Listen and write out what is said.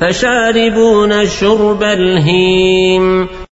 فشاربون شرب الهيم.